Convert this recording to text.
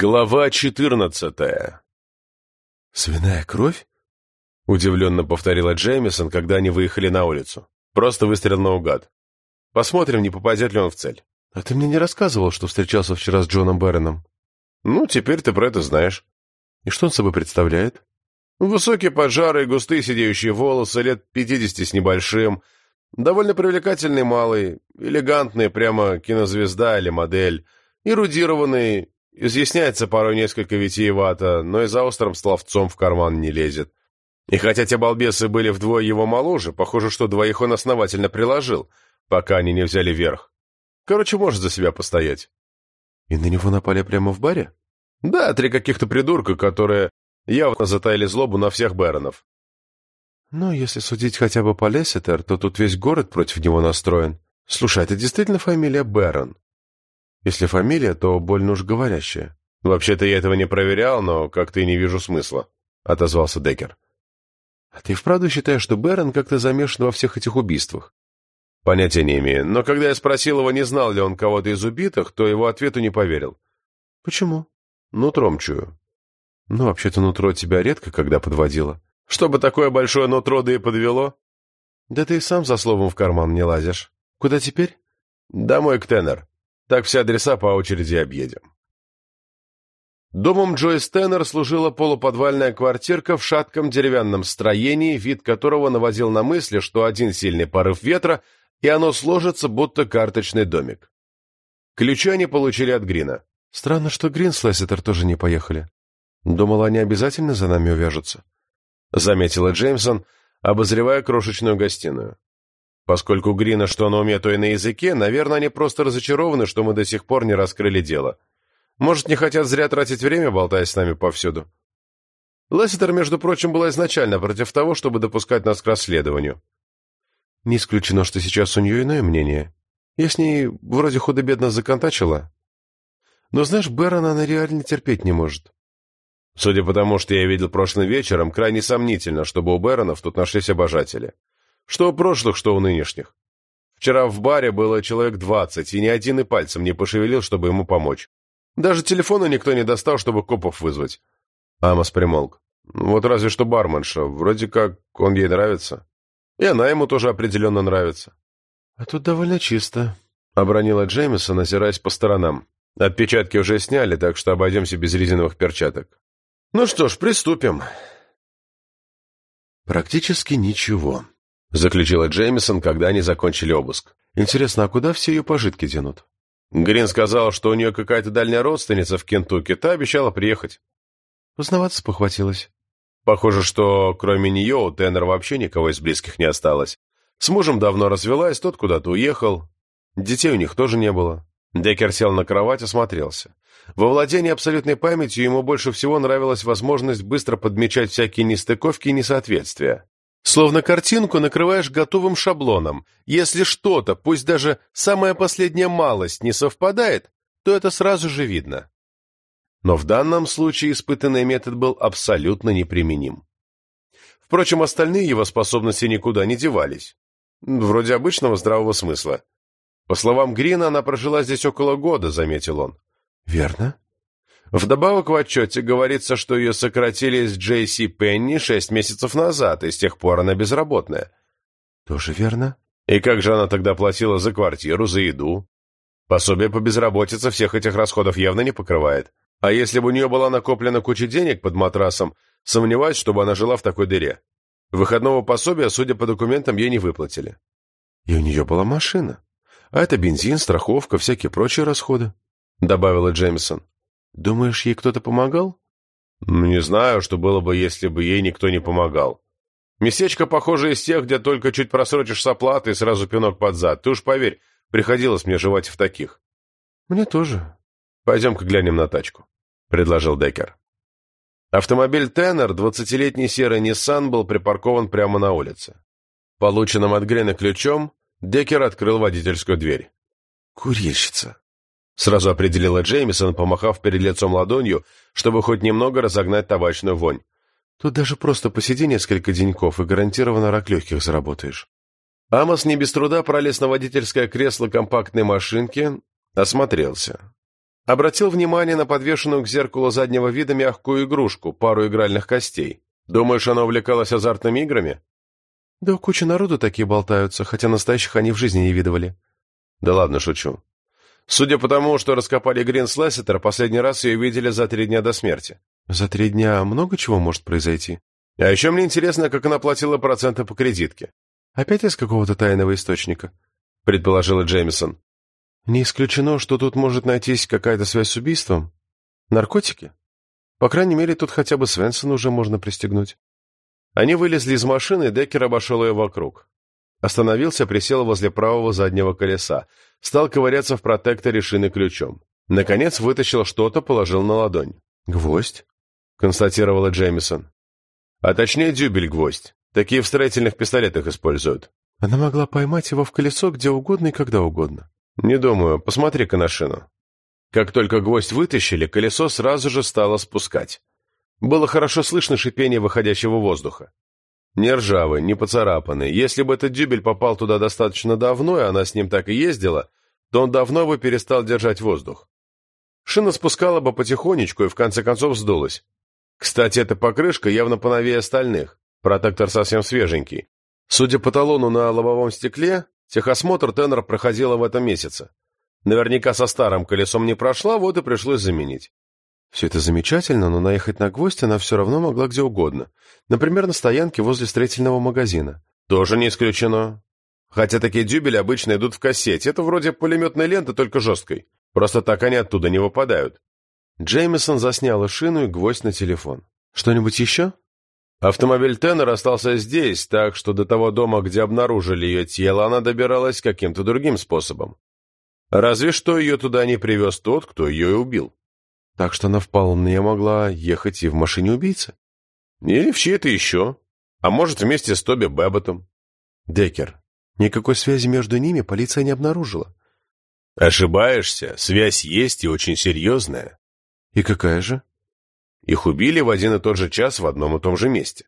Глава четырнадцатая «Свиная кровь?» — удивленно повторила Джеймисон, когда они выехали на улицу. Просто выстрел наугад. Посмотрим, не попадет ли он в цель. «А ты мне не рассказывал, что встречался вчера с Джоном Бэроном?» «Ну, теперь ты про это знаешь». «И что он собой представляет?» «Высокие поджары, густые сидеющие волосы, лет пятидесяти с небольшим, довольно привлекательный малый, элегантный, прямо кинозвезда или модель, эрудированный, Изъясняется порой несколько витиевато, но и за острым словцом в карман не лезет. И хотя те балбесы были вдвое его моложе, похоже, что двоих он основательно приложил, пока они не взяли верх. Короче, может за себя постоять. И на него напали прямо в баре? Да, три каких-то придурка, которые явно затаили злобу на всех Бэронов. Ну, если судить хотя бы по Лесситер, то тут весь город против него настроен. Слушай, это действительно фамилия Бэрон? Если фамилия, то больно уж говорящая. «Вообще-то я этого не проверял, но как-то и не вижу смысла», — отозвался Деккер. «А ты вправду считаешь, что Бэрон как-то замешан во всех этих убийствах?» «Понятия не имею, но когда я спросил его, не знал ли он кого-то из убитых, то его ответу не поверил». «Почему?» «Нутром чую». «Ну, вообще-то нутро тебя редко когда подводило». «Чтобы такое большое нутро да и подвело?» «Да ты и сам за словом в карман не лазишь. Куда теперь?» «Домой к Теннер. Так все адреса по очереди объедем. Домом Джойс Теннер служила полуподвальная квартирка в шатком деревянном строении, вид которого наводил на мысли, что один сильный порыв ветра, и оно сложится, будто карточный домик. Ключи они получили от Грина. Странно, что Грин с Лесситер тоже не поехали. Думала, они обязательно за нами увяжутся. Заметила Джеймсон, обозревая крошечную гостиную. Поскольку Грина что на уме, то и на языке, наверное, они просто разочарованы, что мы до сих пор не раскрыли дело. Может, не хотят зря тратить время, болтая с нами повсюду. Лесситер, между прочим, была изначально против того, чтобы допускать нас к расследованию. Не исключено, что сейчас у нее иное мнение. Я с ней вроде худо-бедно законтачила. Но, знаешь, Бэрона она реально терпеть не может. Судя по тому, что я видел прошлым вечером, крайне сомнительно, чтобы у Бэронов тут нашлись обожатели. Что прошлых, что у нынешних. Вчера в баре было человек двадцать, и ни один и пальцем не пошевелил, чтобы ему помочь. Даже телефона никто не достал, чтобы копов вызвать. Амос примолк. Вот разве что барменша. Вроде как он ей нравится. И она ему тоже определенно нравится. — А тут довольно чисто, — обронила Джеймисон, озираясь по сторонам. Отпечатки уже сняли, так что обойдемся без резиновых перчаток. Ну что ж, приступим. Практически ничего. — заключила Джеймисон, когда они закончили обыск. «Интересно, а куда все ее пожитки денут?» Грин сказал, что у нее какая-то дальняя родственница в Кентукки, та обещала приехать. Поздновато похватилась. Похоже, что кроме нее у Теннер вообще никого из близких не осталось. С мужем давно развелась, тот куда-то уехал. Детей у них тоже не было. Деккер сел на кровать, осмотрелся. Во владении абсолютной памятью ему больше всего нравилась возможность быстро подмечать всякие нестыковки и несоответствия. Словно картинку накрываешь готовым шаблоном. Если что-то, пусть даже самая последняя малость, не совпадает, то это сразу же видно. Но в данном случае испытанный метод был абсолютно неприменим. Впрочем, остальные его способности никуда не девались. Вроде обычного здравого смысла. По словам Грина, она прожила здесь около года, заметил он. Верно. Вдобавок в отчете говорится, что ее сократили из Джейси Пенни шесть месяцев назад, и с тех пор она безработная. Тоже верно. И как же она тогда платила за квартиру, за еду? Пособие по безработице всех этих расходов явно не покрывает. А если бы у нее была накоплена куча денег под матрасом, сомневаюсь, чтобы она жила в такой дыре. Выходного пособия, судя по документам, ей не выплатили. И у нее была машина. А это бензин, страховка, всякие прочие расходы, — добавила Джеймисон. Думаешь, ей кто-то помогал? Ну, не знаю, что было бы, если бы ей никто не помогал. Местечко похоже из тех, где только чуть просрочишь с оплатой и сразу пинок под зад. Ты уж поверь, приходилось мне жевать в таких. Мне тоже. Пойдем-ка глянем на тачку, — предложил Деккер. Автомобиль Теннер, двадцатилетний серый Ниссан, был припаркован прямо на улице. Полученным от Грена ключом, Деккер открыл водительскую дверь. «Курильщица», Сразу определила Джеймисон, помахав перед лицом ладонью, чтобы хоть немного разогнать табачную вонь. Тут даже просто посиди несколько деньков, и гарантированно рак легких заработаешь. Амос не без труда пролез на водительское кресло компактной машинки, осмотрелся. Обратил внимание на подвешенную к зеркалу заднего вида мягкую игрушку, пару игральных костей. Думаешь, она увлекалась азартными играми? Да куча народу такие болтаются, хотя настоящих они в жизни не видывали. Да ладно, шучу. Судя по тому, что раскопали Грин с Лессетер, последний раз ее видели за три дня до смерти. За три дня много чего может произойти. А еще мне интересно, как она платила проценты по кредитке. Опять из какого-то тайного источника, предположила Джеймисон. Не исключено, что тут может найтись какая-то связь с убийством. Наркотики? По крайней мере, тут хотя бы Свенсона уже можно пристегнуть. Они вылезли из машины, и Деккер обошел ее вокруг. Остановился, присел возле правого заднего колеса. Стал ковыряться в протекторе шины ключом. Наконец вытащил что-то, положил на ладонь. «Гвоздь?» — констатировала Джеймисон. «А точнее дюбель-гвоздь. Такие в строительных пистолетах используют». Она могла поймать его в колесо где угодно и когда угодно. «Не думаю. Посмотри-ка на шину». Как только гвоздь вытащили, колесо сразу же стало спускать. Было хорошо слышно шипение выходящего воздуха. Не ржавый, не поцарапанный. Если бы этот дюбель попал туда достаточно давно, и она с ним так и ездила, то он давно бы перестал держать воздух. Шина спускала бы потихонечку и в конце концов сдулась. Кстати, эта покрышка явно поновее остальных. Протектор совсем свеженький. Судя по талону на лобовом стекле, техосмотр Теннер проходила в этом месяце. Наверняка со старым колесом не прошла, вот и пришлось заменить. Все это замечательно, но наехать на гвоздь она все равно могла где угодно. Например, на стоянке возле строительного магазина. Тоже не исключено. Хотя такие дюбели обычно идут в кассете. Это вроде пулеметной ленты, только жесткой. Просто так они оттуда не выпадают. Джеймисон засняла шину и гвоздь на телефон. «Что-нибудь еще?» Автомобиль Теннер остался здесь, так что до того дома, где обнаружили ее тело, она добиралась каким-то другим способом. Разве что ее туда не привез тот, кто ее и убил. Так что она вполне могла ехать и в машине убийцы. Или в чьей-то еще. А может, вместе с Тоби Бэбботом. Деккер, никакой связи между ними полиция не обнаружила. Ошибаешься. Связь есть и очень серьезная. И какая же? Их убили в один и тот же час в одном и том же месте.